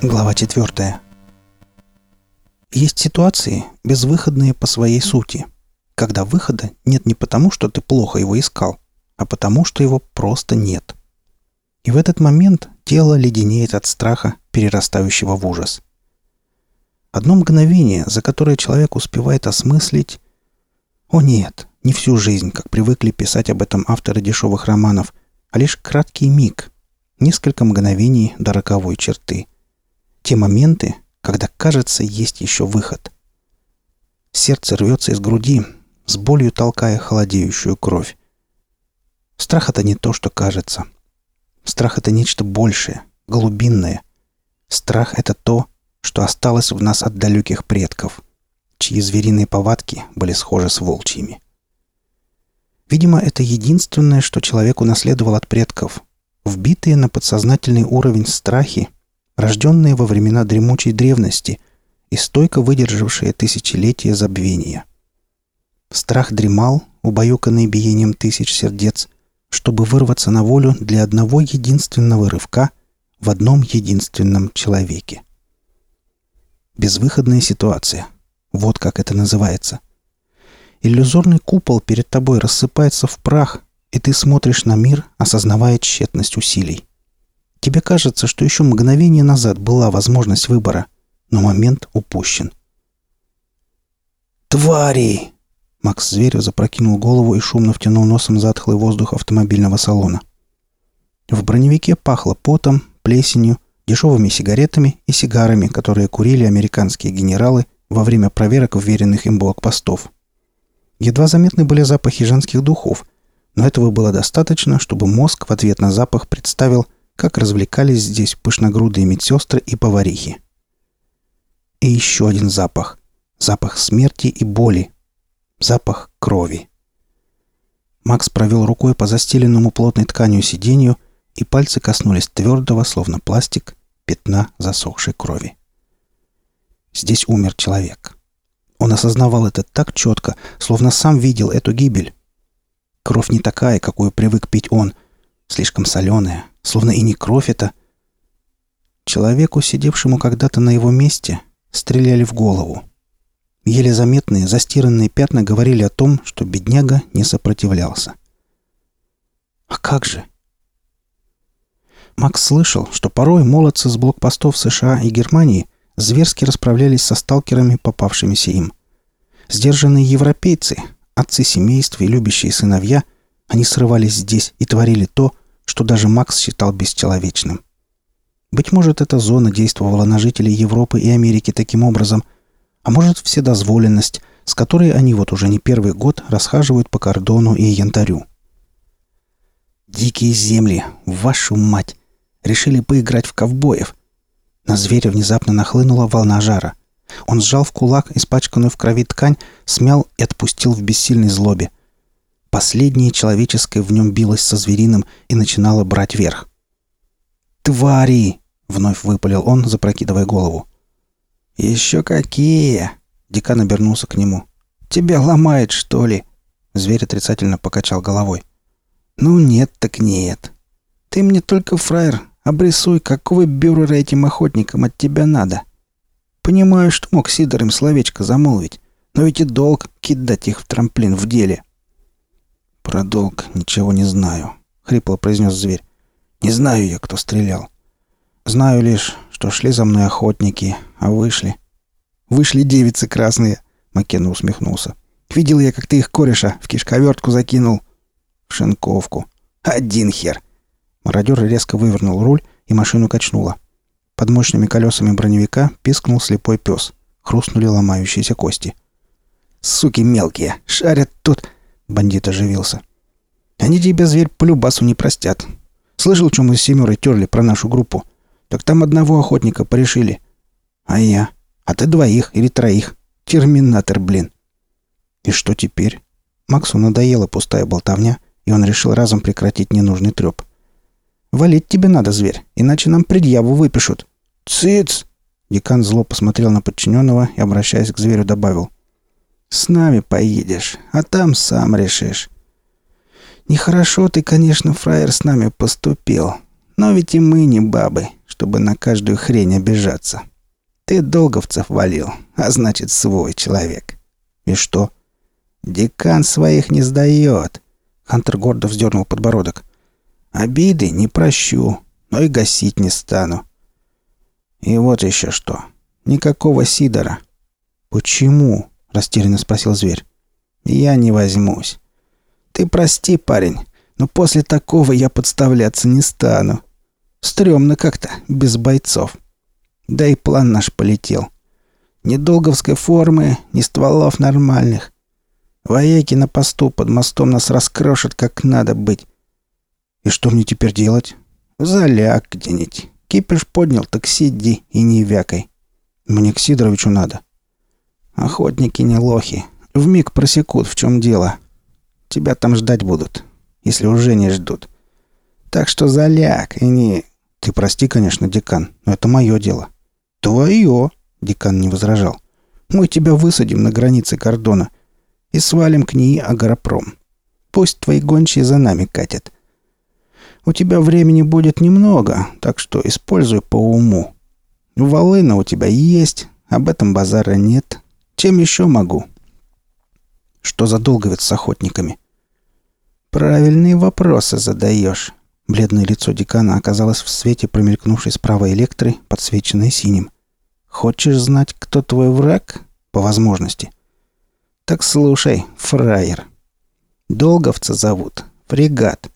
Глава 4. Есть ситуации, безвыходные по своей сути, когда выхода нет не потому, что ты плохо его искал, а потому, что его просто нет. И в этот момент тело леденеет от страха, перерастающего в ужас. Одно мгновение, за которое человек успевает осмыслить «О нет, не всю жизнь, как привыкли писать об этом авторы дешевых романов, а лишь краткий миг, несколько мгновений до роковой черты. Те моменты, когда, кажется, есть еще выход. Сердце рвется из груди, с болью толкая холодеющую кровь. Страх — это не то, что кажется. Страх — это нечто большее, глубинное. Страх — это то, что осталось в нас от далеких предков, чьи звериные повадки были схожи с волчьими. Видимо, это единственное, что человек унаследовал от предков. Вбитые на подсознательный уровень страхи, рожденные во времена дремучей древности и стойко выдержавшие тысячелетия забвения. Страх дремал, убаюканный биением тысяч сердец, чтобы вырваться на волю для одного единственного рывка в одном единственном человеке. Безвыходная ситуация. Вот как это называется. Иллюзорный купол перед тобой рассыпается в прах, и ты смотришь на мир, осознавая тщетность усилий. Тебе кажется, что еще мгновение назад была возможность выбора, но момент упущен. «Твари!» Макс Зверев запрокинул голову и шумно втянул носом затхлый воздух автомобильного салона. В броневике пахло потом, плесенью, дешевыми сигаретами и сигарами, которые курили американские генералы во время проверок вверенных им блокпостов. Едва заметны были запахи женских духов, но этого было достаточно, чтобы мозг в ответ на запах представил, как развлекались здесь пышногрудые медсестры и поварихи. И еще один запах. Запах смерти и боли. Запах крови. Макс провел рукой по застеленному плотной тканью сиденью, и пальцы коснулись твердого, словно пластик, пятна засохшей крови. Здесь умер человек. Он осознавал это так четко, словно сам видел эту гибель. Кровь не такая, какую привык пить он. Слишком соленая, словно и не кровь это. Человеку, сидевшему когда-то на его месте, стреляли в голову. Еле заметные, застиранные пятна говорили о том, что бедняга не сопротивлялся. А как же? Макс слышал, что порой молодцы с блокпостов США и Германии зверски расправлялись со сталкерами, попавшимися им. Сдержанные европейцы, отцы семейств и любящие сыновья, они срывались здесь и творили то, что даже Макс считал бесчеловечным. Быть может, эта зона действовала на жителей Европы и Америки таким образом, а может, вседозволенность, с которой они вот уже не первый год расхаживают по кордону и янтарю. «Дикие земли, вашу мать! Решили поиграть в ковбоев!» На зверя внезапно нахлынула волна жара. Он сжал в кулак испачканную в крови ткань, смял и отпустил в бессильной злобе. Последнее человеческое в нем билось со звериным и начинало брать верх. «Твари!» — вновь выпалил он, запрокидывая голову. «Еще какие!» — декан обернулся к нему. «Тебя ломает, что ли?» Зверь отрицательно покачал головой. «Ну нет так нет. Ты мне только фраер Обрисуй, какого бюрера этим охотникам от тебя надо. Понимаю, что мог Сидор им словечко замолвить, но ведь и долг кидать их в трамплин в деле. Про долг ничего не знаю, хрипло произнес зверь. Не знаю я, кто стрелял. Знаю лишь, что шли за мной охотники, а вышли. Вышли девицы красные, Маккена усмехнулся. Видел я, как ты их кореша в кишковертку закинул. В шинковку. Один хер. Мародер резко вывернул руль, и машину качнуло. Под мощными колесами броневика пискнул слепой пес. Хрустнули ломающиеся кости. «Суки мелкие! Шарят тут!» Бандит оживился. «Они тебе, зверь, по не простят. Слышал, что мы с Семерой терли про нашу группу? Так там одного охотника порешили. А я? А ты двоих или троих? Терминатор, блин!» «И что теперь?» Максу надоела пустая болтовня, и он решил разом прекратить ненужный треп. Валить тебе надо, зверь, иначе нам предъяву выпишут». «Цыц!» Декан зло посмотрел на подчиненного и, обращаясь к зверю, добавил. «С нами поедешь, а там сам решишь». «Нехорошо ты, конечно, фраер, с нами поступил. Но ведь и мы не бабы, чтобы на каждую хрень обижаться. Ты долговцев валил, а значит, свой человек. И что? Декан своих не сдает. Хантер гордо вздернул подбородок. Обиды не прощу, но и гасить не стану. И вот еще что. Никакого Сидора. Почему? Растерянно спросил зверь. Я не возьмусь. Ты прости, парень, но после такого я подставляться не стану. Стремно как-то, без бойцов. Да и план наш полетел. Ни долговской формы, ни стволов нормальных. Вояки на посту под мостом нас раскрошат, как надо быть. И что мне теперь делать? Заляг где-нибудь. Кипиш поднял, так сиди и не вякай. Мне к Сидоровичу надо. Охотники не лохи. Вмиг просекут, в чем дело. Тебя там ждать будут, если уже не ждут. Так что заляг и не... Ты прости, конечно, декан, но это мое дело. Твое, декан не возражал. Мы тебя высадим на границе кордона и свалим к ней агропром. Пусть твои гончие за нами катят. У тебя времени будет немного, так что используй по уму. Волына у тебя есть, об этом базара нет. Чем еще могу? Что за долговец с охотниками? Правильные вопросы задаешь. Бледное лицо декана оказалось в свете промелькнувшей справа электры, подсвеченной синим. Хочешь знать, кто твой враг? По возможности. Так слушай, фраер. Долговца зовут. Фрегат.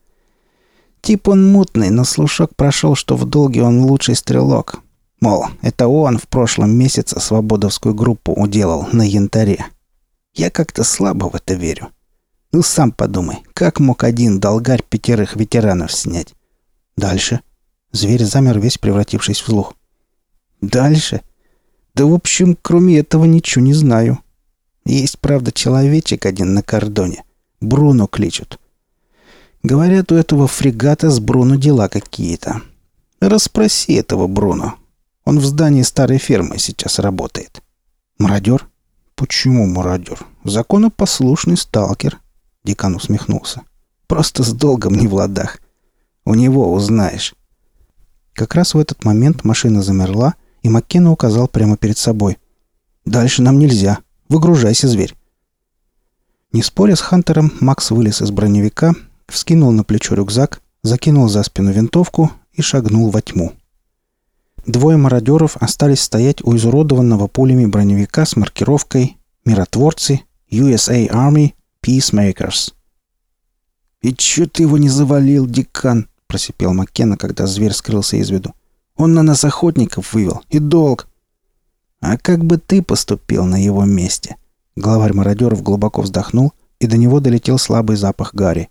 Тип он мутный, но слушок прошел, что в долге он лучший стрелок. Мол, это он в прошлом месяце свободовскую группу уделал на янтаре. Я как-то слабо в это верю. Ну, сам подумай, как мог один долгарь пятерых ветеранов снять? Дальше. Зверь замер весь, превратившись в слух. Дальше? Да, в общем, кроме этого ничего не знаю. Есть, правда, человечек один на кордоне. Бруно кличут. Говорят, у этого фрегата с Бруно дела какие-то. Расспроси этого Бруно. Он в здании старой фермы сейчас работает. Мародер? Почему мародер? Законопослушный сталкер. Декан усмехнулся. Просто с долгом не в ладах. У него узнаешь. Как раз в этот момент машина замерла, и Маккена указал прямо перед собой. «Дальше нам нельзя. Выгружайся, зверь». Не споря с Хантером, Макс вылез из броневика вскинул на плечо рюкзак, закинул за спину винтовку и шагнул во тьму. Двое мародеров остались стоять у изуродованного пулями броневика с маркировкой «Миротворцы USA Army Peacemakers». «И чё ты его не завалил, декан?» – просипел Маккена, когда зверь скрылся из виду. «Он на нас охотников вывел. И долг». «А как бы ты поступил на его месте?» Главарь мародеров глубоко вздохнул, и до него долетел слабый запах гари.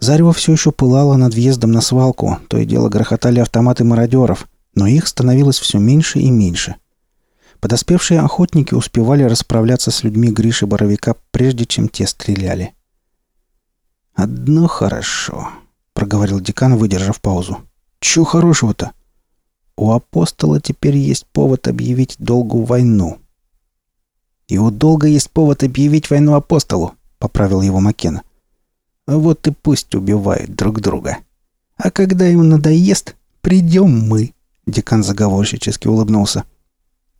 Зарево все еще пылало над въездом на свалку, то и дело грохотали автоматы мародеров, но их становилось все меньше и меньше. Подоспевшие охотники успевали расправляться с людьми Гриши Боровика, прежде чем те стреляли. «Одно хорошо», — проговорил декан, выдержав паузу. «Чего хорошего-то?» «У апостола теперь есть повод объявить долгу войну». «И у долга есть повод объявить войну апостолу», — поправил его Маккена. Вот и пусть убивают друг друга. А когда им надоест, придем мы. Декан заговорщически улыбнулся.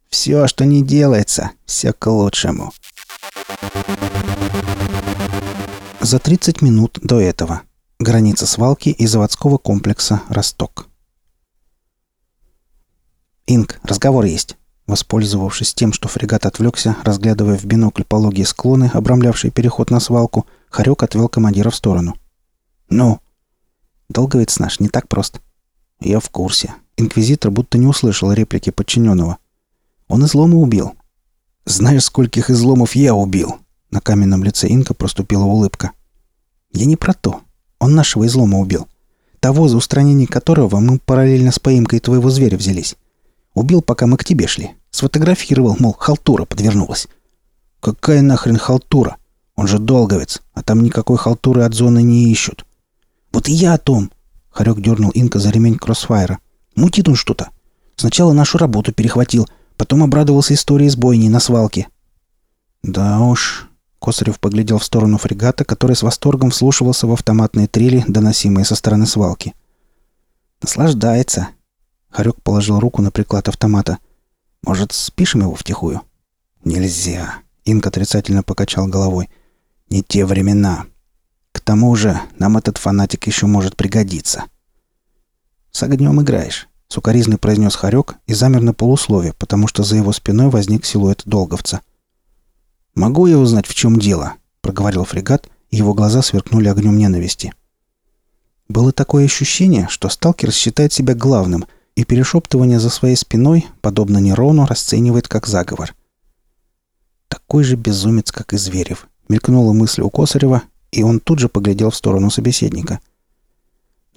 Все, что не делается, все к лучшему. За 30 минут до этого. Граница свалки и заводского комплекса «Росток». «Инг, разговор есть». Воспользовавшись тем, что фрегат отвлекся, разглядывая в бинокль пологие склоны, обрамлявшие переход на свалку, Харек отвел командира в сторону. «Ну?» «Долговец наш не так прост». «Я в курсе». Инквизитор будто не услышал реплики подчиненного. «Он излома убил». «Знаешь, скольких изломов я убил?» На каменном лице Инка проступила улыбка. «Я не про то. Он нашего излома убил. Того, за устранение которого мы параллельно с поимкой твоего зверя взялись. Убил, пока мы к тебе шли. Сфотографировал, мол, халтура подвернулась. Какая нахрен халтура? Он же долговец, а там никакой халтуры от зоны не ищут. Вот и я о том. Харек дернул Инка за ремень кроссфайра. Мутит он что-то. Сначала нашу работу перехватил, потом обрадовался историей с бойней на свалке. Да уж. Косарев поглядел в сторону фрегата, который с восторгом вслушивался в автоматные трели, доносимые со стороны свалки. Наслаждается. Харек положил руку на приклад автомата. «Может, спишем его втихую?» «Нельзя!» Инк отрицательно покачал головой. «Не те времена. К тому же нам этот фанатик еще может пригодиться». «С огнем играешь», — сукоризный произнес Харек и замер на полуслове, потому что за его спиной возник силуэт долговца. «Могу я узнать, в чем дело?» — проговорил фрегат, и его глаза сверкнули огнем ненависти. Было такое ощущение, что сталкер считает себя главным, и перешептывание за своей спиной, подобно Нерону, расценивает как заговор. Такой же безумец, как и Зверев. Мелькнула мысль у Косарева, и он тут же поглядел в сторону собеседника.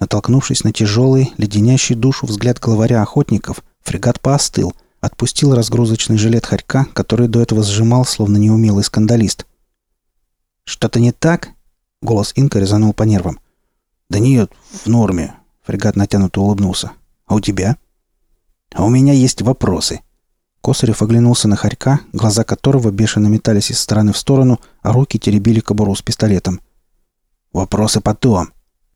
Натолкнувшись на тяжелый, леденящий душу взгляд главаря охотников, фрегат поостыл, отпустил разгрузочный жилет хорька, который до этого сжимал, словно неумелый скандалист. «Что-то не так?» — голос Инка резанул по нервам. «Да нет, в норме», — фрегат натянуто улыбнулся. «А у тебя?» «А у меня есть вопросы», Косарев оглянулся на хорька, глаза которого бешено метались из стороны в сторону, а руки теребили кобуру с пистолетом. «Вопросы потом!»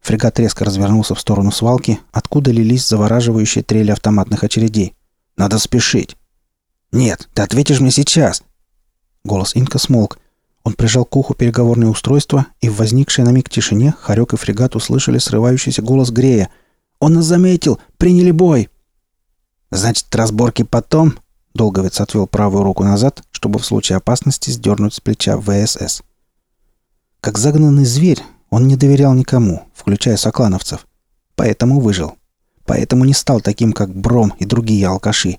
Фрегат резко развернулся в сторону свалки, откуда лились завораживающие трели автоматных очередей. «Надо спешить!» «Нет, ты ответишь мне сейчас!» Голос Инка смолк. Он прижал к уху переговорное устройство, и в возникшей на миг тишине Харек и фрегат услышали срывающийся голос Грея. «Он нас заметил! Приняли бой!» «Значит, разборки потом?» Долговец отвел правую руку назад, чтобы в случае опасности сдернуть с плеча ВСС. Как загнанный зверь, он не доверял никому, включая соклановцев. Поэтому выжил. Поэтому не стал таким, как Бром и другие алкаши.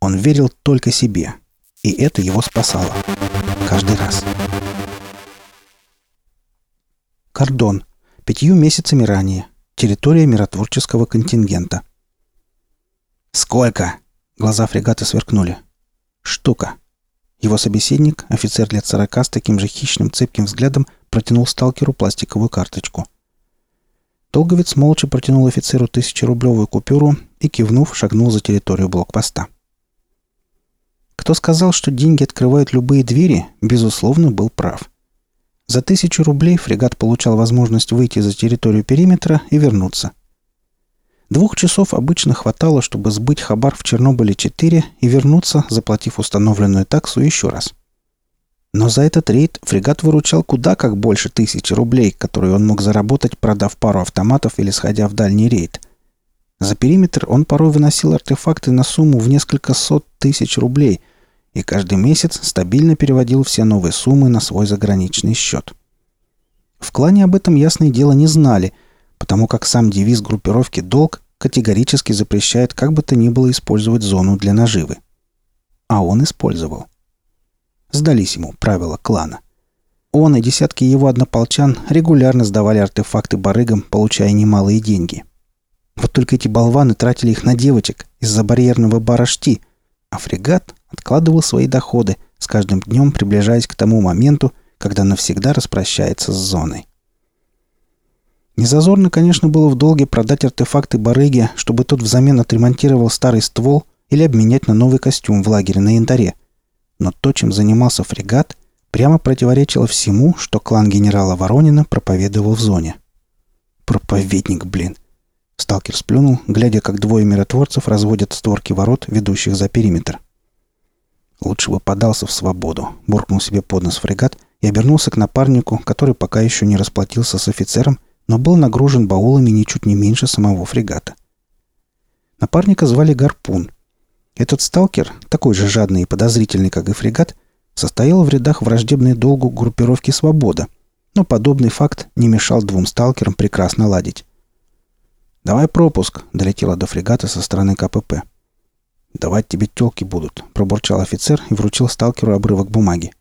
Он верил только себе. И это его спасало. Каждый раз. Кордон. Пятью месяцами ранее. Территория миротворческого контингента. «Сколько?» Глаза фрегата сверкнули. «Штука». Его собеседник, офицер лет сорока с таким же хищным цепким взглядом, протянул сталкеру пластиковую карточку. Долговец молча протянул офицеру тысячерублевую купюру и, кивнув, шагнул за территорию блокпоста. Кто сказал, что деньги открывают любые двери, безусловно, был прав. За тысячу рублей фрегат получал возможность выйти за территорию периметра и вернуться – Двух часов обычно хватало, чтобы сбыть хабар в Чернобыле-4 и вернуться, заплатив установленную таксу еще раз. Но за этот рейд фрегат выручал куда как больше тысячи рублей, которые он мог заработать, продав пару автоматов или сходя в дальний рейд. За периметр он порой выносил артефакты на сумму в несколько сот тысяч рублей и каждый месяц стабильно переводил все новые суммы на свой заграничный счет. В клане об этом, ясное дело, не знали – потому как сам девиз группировки «Долг» категорически запрещает как бы то ни было использовать зону для наживы. А он использовал. Сдались ему правила клана. Он и десятки его однополчан регулярно сдавали артефакты барыгам, получая немалые деньги. Вот только эти болваны тратили их на девочек из-за барьерного бара «Шти», а фрегат откладывал свои доходы, с каждым днем приближаясь к тому моменту, когда навсегда распрощается с зоной. Незазорно, конечно, было в долге продать артефакты барыги, чтобы тот взамен отремонтировал старый ствол или обменять на новый костюм в лагере на янтаре. Но то, чем занимался фрегат, прямо противоречило всему, что клан генерала Воронина проповедовал в зоне. Проповедник, блин. Сталкер сплюнул, глядя, как двое миротворцев разводят створки ворот, ведущих за периметр. Лучше бы подался в свободу, буркнул себе под нос фрегат и обернулся к напарнику, который пока еще не расплатился с офицером но был нагружен баулами ничуть не меньше самого фрегата. Напарника звали Гарпун. Этот сталкер, такой же жадный и подозрительный, как и фрегат, состоял в рядах враждебной долгу группировки «Свобода», но подобный факт не мешал двум сталкерам прекрасно ладить. «Давай пропуск», — долетела до фрегата со стороны КПП. «Давать тебе тёлки будут», — пробурчал офицер и вручил сталкеру обрывок бумаги.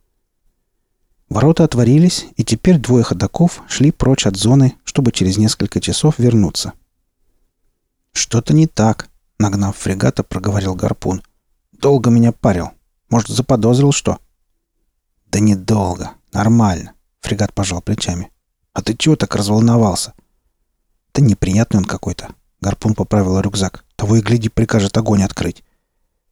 Ворота отворились, и теперь двое ходаков шли прочь от зоны, чтобы через несколько часов вернуться. «Что-то не так», — нагнав фрегата, проговорил Гарпун. «Долго меня парил. Может, заподозрил что?» «Да недолго. Нормально», — фрегат пожал плечами. «А ты чего так разволновался?» «Да неприятный он какой-то», — Гарпун поправил рюкзак. «Того и гляди, прикажет огонь открыть».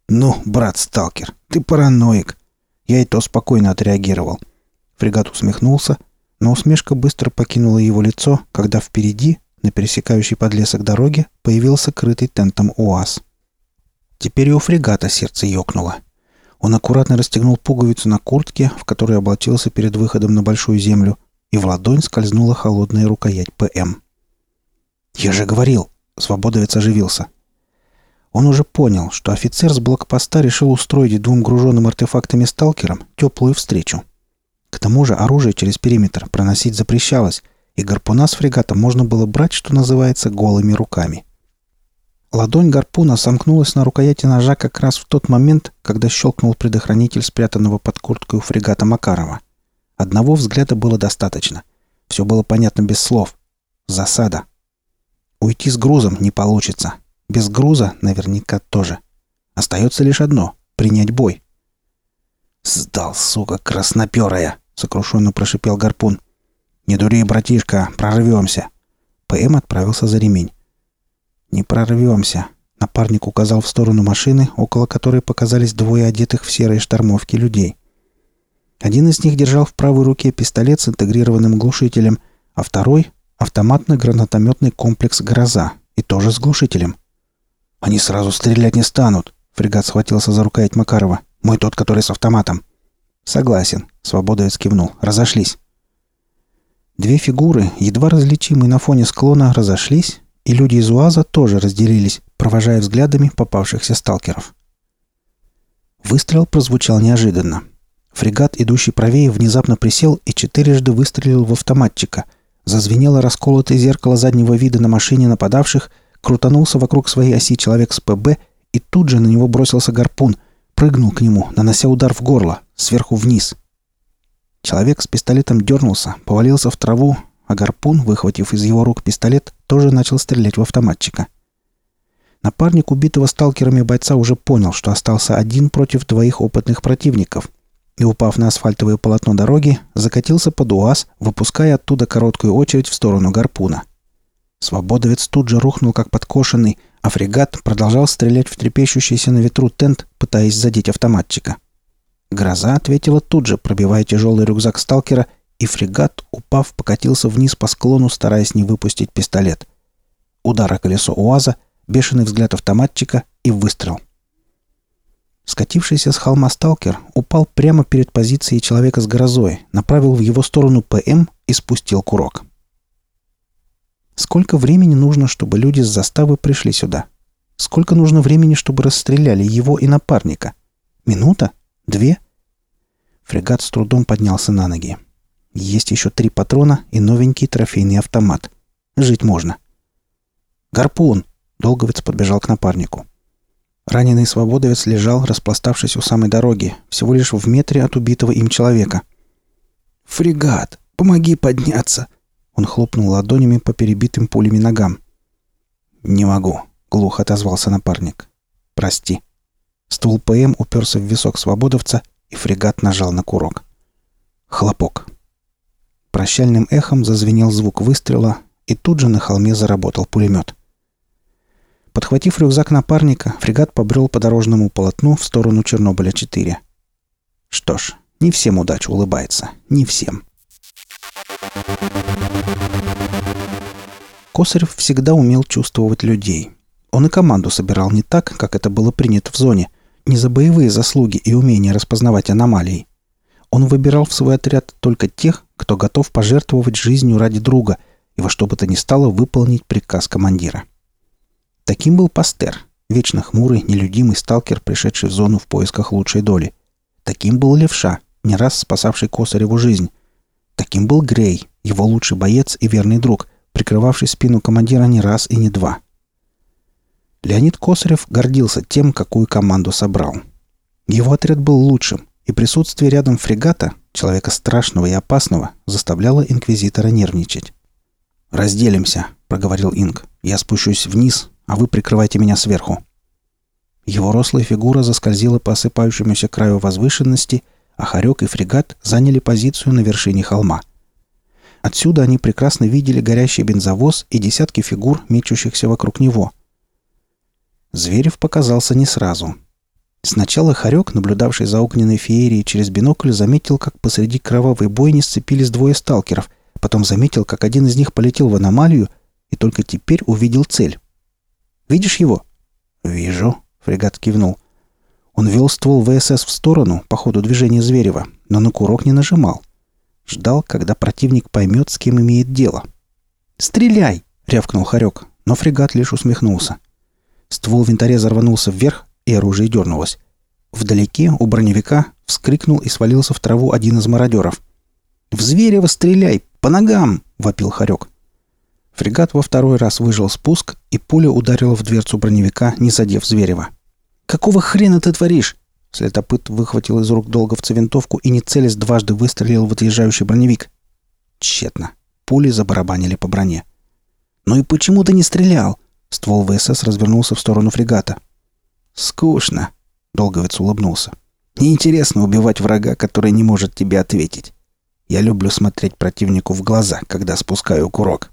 «Ну, брат-сталкер, ты параноик». Я и то спокойно отреагировал. Фрегат усмехнулся, но усмешка быстро покинула его лицо, когда впереди, на пересекающей подлесок дороге, появился крытый тентом УАЗ. Теперь и у фрегата сердце ёкнуло. Он аккуратно расстегнул пуговицу на куртке, в которой облачился перед выходом на большую землю, и в ладонь скользнула холодная рукоять ПМ. «Я же говорил!» — свободовец оживился. Он уже понял, что офицер с блокпоста решил устроить двум груженным артефактами сталкерам теплую встречу. К тому же оружие через периметр проносить запрещалось, и гарпуна с фрегата можно было брать, что называется, голыми руками. Ладонь гарпуна сомкнулась на рукояти ножа как раз в тот момент, когда щелкнул предохранитель спрятанного под курткой у фрегата Макарова. Одного взгляда было достаточно. Все было понятно без слов. Засада. Уйти с грузом не получится. Без груза наверняка тоже. Остается лишь одно — принять бой. «Сдал, сука, красноперая!» — сокрушенно прошипел гарпун. «Не дури, братишка, прорвемся!» ПМ отправился за ремень. «Не прорвемся!» — напарник указал в сторону машины, около которой показались двое одетых в серые штормовки людей. Один из них держал в правой руке пистолет с интегрированным глушителем, а второй — автоматно-гранатометный комплекс «Гроза» и тоже с глушителем. «Они сразу стрелять не станут!» Фрегат схватился за рукоять Макарова. «Мой тот, который с автоматом!» «Согласен», — Свободовец кивнул. «Разошлись». Две фигуры, едва различимые на фоне склона, разошлись, и люди из УАЗа тоже разделились, провожая взглядами попавшихся сталкеров. Выстрел прозвучал неожиданно. Фрегат, идущий правее, внезапно присел и четырежды выстрелил в автоматчика. Зазвенело расколотое зеркало заднего вида на машине нападавших — крутанулся вокруг своей оси человек с ПБ, и тут же на него бросился гарпун, прыгнул к нему, нанося удар в горло, сверху вниз. Человек с пистолетом дернулся, повалился в траву, а гарпун, выхватив из его рук пистолет, тоже начал стрелять в автоматчика. Напарник убитого сталкерами бойца уже понял, что остался один против двоих опытных противников, и, упав на асфальтовое полотно дороги, закатился под УАЗ, выпуская оттуда короткую очередь в сторону гарпуна. Свободовец тут же рухнул, как подкошенный, а фрегат продолжал стрелять в трепещущийся на ветру тент, пытаясь задеть автоматчика. Гроза ответила тут же, пробивая тяжелый рюкзак сталкера, и фрегат, упав, покатился вниз по склону, стараясь не выпустить пистолет. Удар о колесо УАЗа, бешеный взгляд автоматчика и выстрел. Скатившийся с холма сталкер упал прямо перед позицией человека с грозой, направил в его сторону ПМ и спустил курок. Сколько времени нужно, чтобы люди с заставы пришли сюда? Сколько нужно времени, чтобы расстреляли его и напарника? Минута? Две? Фрегат с трудом поднялся на ноги. Есть еще три патрона и новенький трофейный автомат. Жить можно. «Гарпун!» — Долговец подбежал к напарнику. Раненый свободовец лежал, распластавшись у самой дороги, всего лишь в метре от убитого им человека. «Фрегат! Помоги подняться!» Он хлопнул ладонями по перебитым пулями ногам. «Не могу», — глухо отозвался напарник. «Прости». Ствол ПМ уперся в висок свободовца, и фрегат нажал на курок. Хлопок. Прощальным эхом зазвенел звук выстрела, и тут же на холме заработал пулемет. Подхватив рюкзак напарника, фрегат побрел по дорожному полотну в сторону Чернобыля-4. Что ж, не всем удача улыбается. Не всем. Косарев всегда умел чувствовать людей. Он и команду собирал не так, как это было принято в зоне, не за боевые заслуги и умение распознавать аномалии. Он выбирал в свой отряд только тех, кто готов пожертвовать жизнью ради друга и во что бы то ни стало выполнить приказ командира. Таким был Пастер, вечно хмурый, нелюдимый сталкер, пришедший в зону в поисках лучшей доли. Таким был Левша, не раз спасавший Косареву жизнь. Таким был Грей, его лучший боец и верный друг, прикрывавший спину командира не раз и не два. Леонид Косарев гордился тем, какую команду собрал. Его отряд был лучшим, и присутствие рядом фрегата, человека страшного и опасного, заставляло инквизитора нервничать. «Разделимся», — проговорил Инг. «Я спущусь вниз, а вы прикрывайте меня сверху». Его рослая фигура заскользила по осыпающемуся краю возвышенности, а Харек и фрегат заняли позицию на вершине холма. Отсюда они прекрасно видели горящий бензовоз и десятки фигур, мечущихся вокруг него. Зверев показался не сразу. Сначала Харек, наблюдавший за огненной феерией через бинокль, заметил, как посреди кровавой бойни сцепились двое сталкеров, потом заметил, как один из них полетел в аномалию, и только теперь увидел цель. «Видишь его?» «Вижу», Фрегат кивнул. Он вел ствол ВСС в сторону по ходу движения Зверева, но на курок не нажимал. Ждал, когда противник поймет, с кем имеет дело. «Стреляй!» — рявкнул Харек, но фрегат лишь усмехнулся. Ствол винтореза рванулся вверх, и оружие дернулось. Вдалеке, у броневика, вскрикнул и свалился в траву один из мародеров. «В Зверева стреляй! По ногам!» — вопил Харек. Фрегат во второй раз выжил спуск, и пуля ударила в дверцу броневика, не задев Зверева. «Какого хрена ты творишь?» Следопыт выхватил из рук долговца винтовку и, не целясь, дважды выстрелил в отъезжающий броневик. Тщетно. Пули забарабанили по броне. «Ну и почему ты не стрелял?» Ствол ВСС развернулся в сторону фрегата. «Скучно», — Долговец улыбнулся. «Неинтересно убивать врага, который не может тебе ответить. Я люблю смотреть противнику в глаза, когда спускаю курок».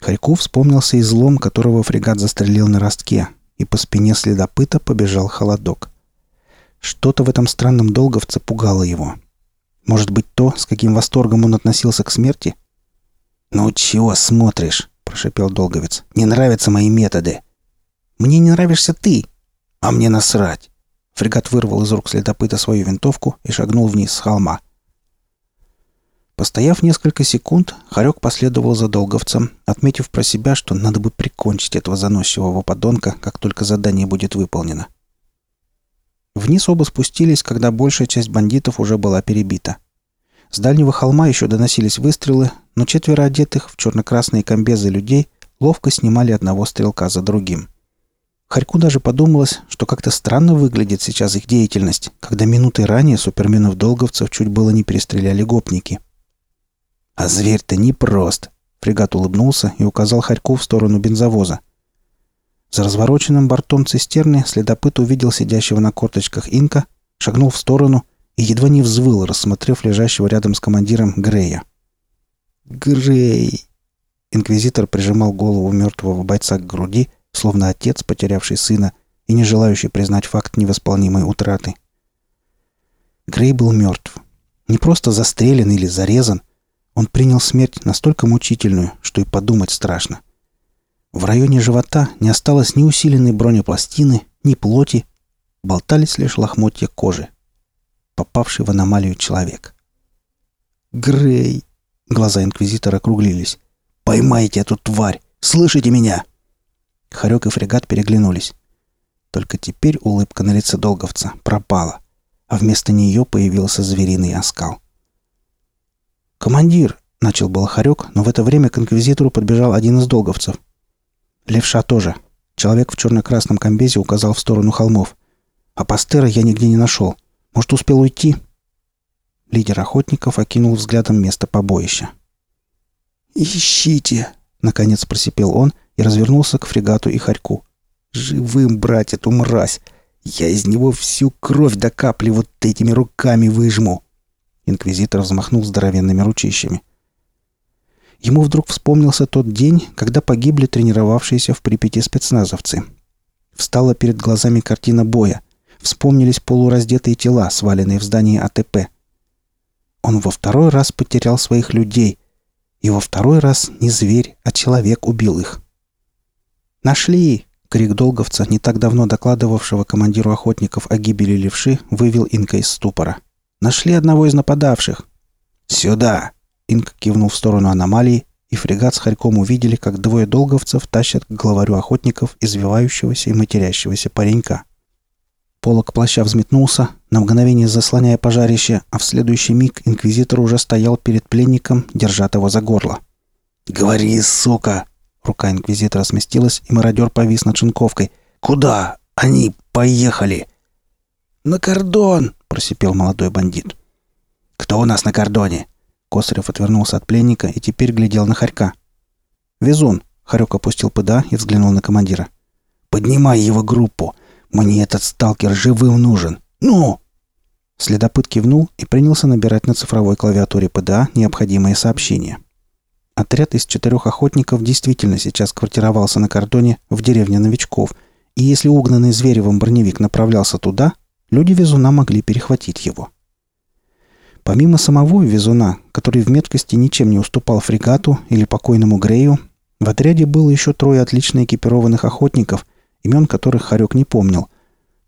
Харьков вспомнился излом, которого фрегат застрелил на ростке, и по спине следопыта побежал холодок. Что-то в этом странном долговце пугало его. Может быть, то, с каким восторгом он относился к смерти? «Ну чего смотришь?» – прошепел долговец. «Не нравятся мои методы». «Мне не нравишься ты!» «А мне насрать!» Фрегат вырвал из рук следопыта свою винтовку и шагнул вниз с холма. Постояв несколько секунд, Харек последовал за долговцем, отметив про себя, что надо бы прикончить этого заносчивого подонка, как только задание будет выполнено. Вниз оба спустились, когда большая часть бандитов уже была перебита. С дальнего холма еще доносились выстрелы, но четверо одетых в черно-красные комбезы людей ловко снимали одного стрелка за другим. Харьку даже подумалось, что как-то странно выглядит сейчас их деятельность, когда минуты ранее суперменов-долговцев чуть было не перестреляли гопники – «А зверь-то непрост!» Фрегат улыбнулся и указал Харьку в сторону бензовоза. За развороченным бортом цистерны следопыт увидел сидящего на корточках инка, шагнул в сторону и едва не взвыл, рассмотрев лежащего рядом с командиром Грея. «Грей!» Инквизитор прижимал голову мертвого бойца к груди, словно отец, потерявший сына и не желающий признать факт невосполнимой утраты. Грей был мертв. Не просто застрелен или зарезан — он принял смерть настолько мучительную, что и подумать страшно. В районе живота не осталось ни усиленной бронепластины, ни плоти, болтались лишь лохмотья кожи. Попавший в аномалию человек. «Грей!» — глаза инквизитора округлились. «Поймайте эту тварь! Слышите меня?» Харек и фрегат переглянулись. Только теперь улыбка на лице долговца пропала, а вместо нее появился звериный оскал. «Командир!» — начал Балахарек, но в это время к инквизитору подбежал один из долговцев. «Левша тоже. Человек в черно-красном комбезе указал в сторону холмов. А пастера я нигде не нашел. Может, успел уйти?» Лидер охотников окинул взглядом место побоища. «Ищите!» — наконец просипел он и развернулся к фрегату и хорьку. «Живым брать эту мразь! Я из него всю кровь до капли вот этими руками выжму!» Инквизитор взмахнул здоровенными ручищами. Ему вдруг вспомнился тот день, когда погибли тренировавшиеся в Припяти спецназовцы. Встала перед глазами картина боя. Вспомнились полураздетые тела, сваленные в здании АТП. Он во второй раз потерял своих людей. И во второй раз не зверь, а человек убил их. «Нашли!» — крик долговца, не так давно докладывавшего командиру охотников о гибели левши, вывел Инка из ступора. Нашли одного из нападавших. Сюда!» Инк кивнул в сторону аномалии, и фрегат с Харьком увидели, как двое долговцев тащат к главарю охотников извивающегося и матерящегося паренька. Полок плаща взметнулся, на мгновение заслоняя пожарище, а в следующий миг инквизитор уже стоял перед пленником, держа его за горло. «Говори, сука!» Рука инквизитора сместилась, и мародер повис над шинковкой. «Куда? Они поехали!» «На кордон!» просипел молодой бандит. «Кто у нас на кордоне?» Косарев отвернулся от пленника и теперь глядел на Харька. «Везун!» — Харек опустил ПДА и взглянул на командира. «Поднимай его группу! Мне этот сталкер живым нужен! Ну!» Следопыт кивнул и принялся набирать на цифровой клавиатуре ПДА необходимые сообщения. Отряд из четырех охотников действительно сейчас квартировался на кордоне в деревне новичков, и если угнанный Зверевым броневик направлялся туда, люди везуна могли перехватить его. Помимо самого везуна, который в меткости ничем не уступал фрегату или покойному Грею, в отряде было еще трое отлично экипированных охотников, имен которых Харек не помнил.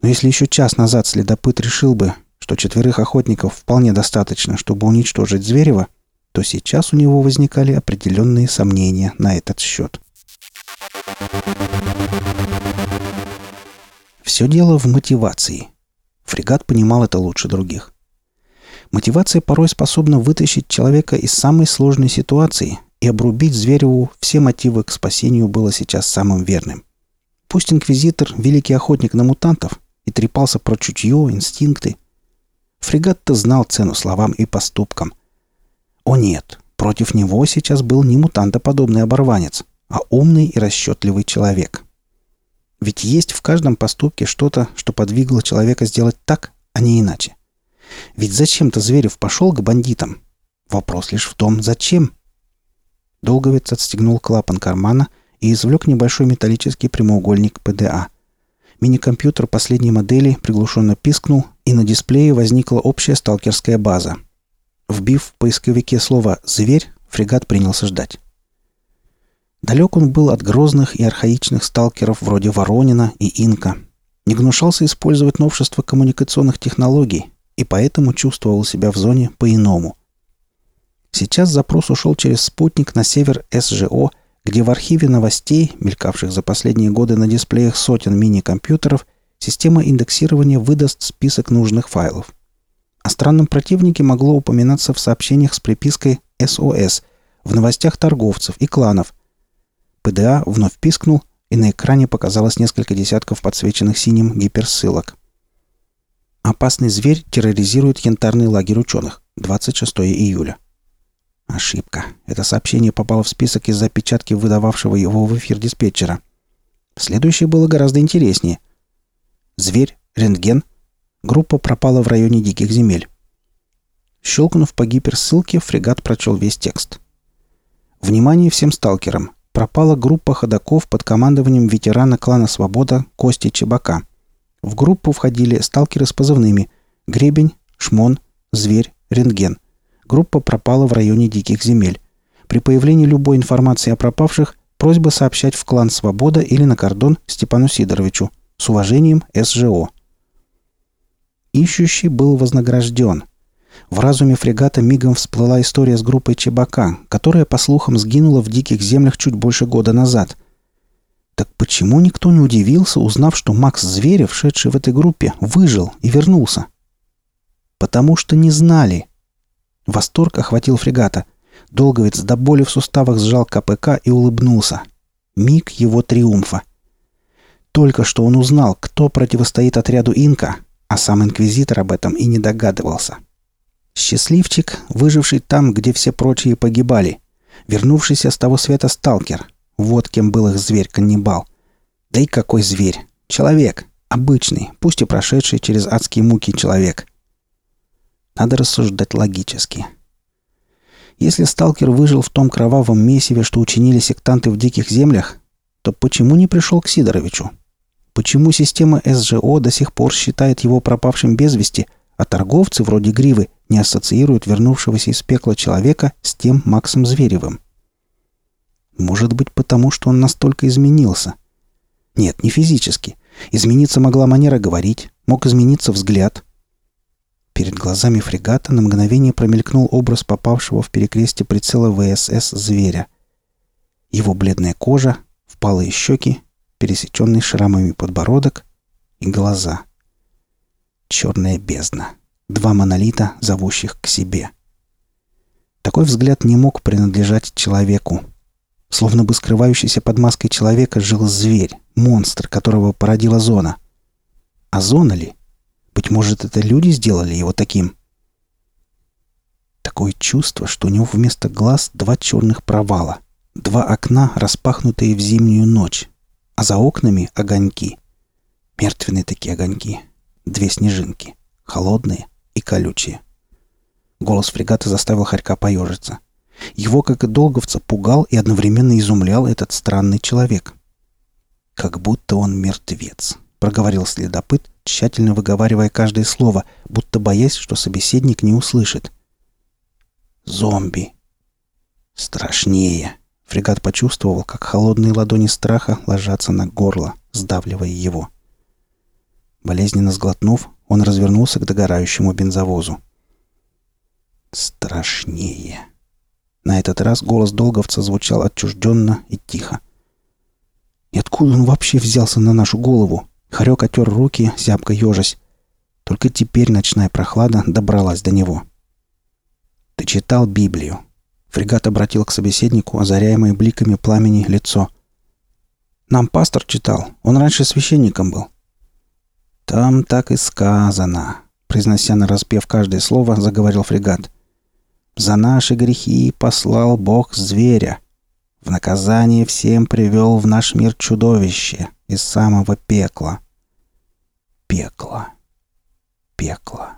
Но если еще час назад следопыт решил бы, что четверых охотников вполне достаточно, чтобы уничтожить Зверева, то сейчас у него возникали определенные сомнения на этот счет. Все дело в мотивации. Фрегат понимал это лучше других. Мотивация порой способна вытащить человека из самой сложной ситуации, и обрубить Звереву все мотивы к спасению было сейчас самым верным. Пусть инквизитор — великий охотник на мутантов и трепался про чутье, инстинкты. Фрегат-то знал цену словам и поступкам. О нет, против него сейчас был не мутантоподобный оборванец, а умный и расчетливый человек. Ведь есть в каждом поступке что-то, что подвигло человека сделать так, а не иначе. Ведь зачем-то Зверев пошел к бандитам. Вопрос лишь в том, зачем. Долговец отстегнул клапан кармана и извлек небольшой металлический прямоугольник ПДА. Мини-компьютер последней модели приглушенно пискнул, и на дисплее возникла общая сталкерская база. Вбив в поисковике слово «зверь», фрегат принялся ждать. Далек он был от грозных и архаичных сталкеров вроде Воронина и Инка. Не гнушался использовать новшества коммуникационных технологий и поэтому чувствовал себя в зоне по-иному. Сейчас запрос ушел через спутник на север СЖО, где в архиве новостей, мелькавших за последние годы на дисплеях сотен мини-компьютеров, система индексирования выдаст список нужных файлов. О странном противнике могло упоминаться в сообщениях с припиской «СОС», в новостях торговцев и кланов. ПДА вновь пискнул, и на экране показалось несколько десятков подсвеченных синим гиперссылок. Опасный зверь терроризирует янтарный лагерь ученых. 26 июля. Ошибка. Это сообщение попало в список из-за печатки выдававшего его в эфир диспетчера. Следующее было гораздо интереснее. Зверь, рентген. Группа пропала в районе диких земель. Щелкнув по гиперссылке, фрегат прочел весь текст. Внимание всем сталкерам. Пропала группа ходаков под командованием ветерана клана «Свобода» Кости Чебака. В группу входили сталкеры с позывными «Гребень», «Шмон», «Зверь», «Рентген». Группа пропала в районе диких земель. При появлении любой информации о пропавших просьба сообщать в клан «Свобода» или на кордон Степану Сидоровичу. С уважением, СЖО. Ищущий был вознагражден. В разуме фрегата мигом всплыла история с группой Чебака, которая, по слухам, сгинула в диких землях чуть больше года назад. Так почему никто не удивился, узнав, что Макс Зверев, шедший в этой группе, выжил и вернулся? Потому что не знали. Восторг охватил фрегата. Долговец до боли в суставах сжал КПК и улыбнулся. Миг его триумфа. Только что он узнал, кто противостоит отряду Инка, а сам Инквизитор об этом и не догадывался. Счастливчик, выживший там, где все прочие погибали. Вернувшийся с того света сталкер. Вот кем был их зверь-каннибал. Да и какой зверь? Человек. Обычный, пусть и прошедший через адские муки человек. Надо рассуждать логически. Если сталкер выжил в том кровавом месиве, что учинили сектанты в диких землях, то почему не пришел к Сидоровичу? Почему система СЖО до сих пор считает его пропавшим без вести, а торговцы вроде Гривы не ассоциируют вернувшегося из пекла человека с тем Максом Зверевым? Может быть, потому что он настолько изменился? Нет, не физически. Измениться могла манера говорить, мог измениться взгляд, Перед глазами фрегата на мгновение промелькнул образ попавшего в перекрестие прицела ВСС зверя. Его бледная кожа, впалые щеки, пересеченный шрамами подбородок и глаза. Черная бездна. Два монолита, зовущих к себе. Такой взгляд не мог принадлежать человеку. Словно бы скрывающийся под маской человека жил зверь, монстр, которого породила зона. А зона ли? Быть может, это люди сделали его таким? Такое чувство, что у него вместо глаз два черных провала. Два окна, распахнутые в зимнюю ночь. А за окнами огоньки. Мертвенные такие огоньки. Две снежинки. Холодные и колючие. Голос фрегата заставил Харька поежиться. Его, как и долговца, пугал и одновременно изумлял этот странный человек. Как будто он мертвец. — проговорил следопыт, тщательно выговаривая каждое слово, будто боясь, что собеседник не услышит. «Зомби!» «Страшнее!» Фрегат почувствовал, как холодные ладони страха ложатся на горло, сдавливая его. Болезненно сглотнув, он развернулся к догорающему бензовозу. «Страшнее!» На этот раз голос долговца звучал отчужденно и тихо. И откуда он вообще взялся на нашу голову? Харек отер руки, зябко ежась. Только теперь ночная прохлада добралась до него. «Ты читал Библию?» Фрегат обратил к собеседнику озаряемое бликами пламени лицо. «Нам пастор читал. Он раньше священником был». «Там так и сказано», — произнося нараспев каждое слово, заговорил фрегат. «За наши грехи послал Бог зверя. В наказание всем привел в наш мир чудовище из самого пекла». «Пекло. Пекло».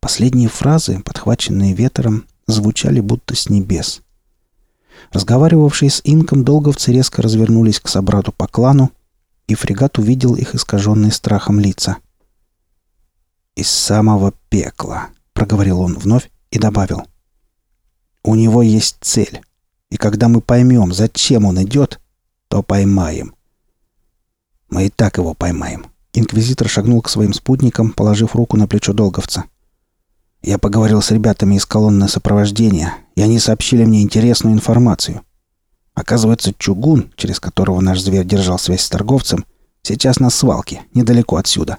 Последние фразы, подхваченные ветром, звучали будто с небес. Разговаривавшие с инком долговцы резко развернулись к собрату по клану, и фрегат увидел их искаженные страхом лица. «Из самого пекла», — проговорил он вновь и добавил. «У него есть цель, и когда мы поймем, зачем он идет, то поймаем». «Мы и так его поймаем», — инквизитор шагнул к своим спутникам, положив руку на плечо долговца. Я поговорил с ребятами из колонны сопровождения, и они сообщили мне интересную информацию. Оказывается, чугун, через которого наш зверь держал связь с торговцем, сейчас на свалке, недалеко отсюда.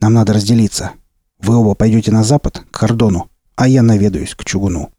Нам надо разделиться. Вы оба пойдете на запад, к Кордону, а я наведаюсь к чугуну.